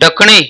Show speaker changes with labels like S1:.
S1: डकणे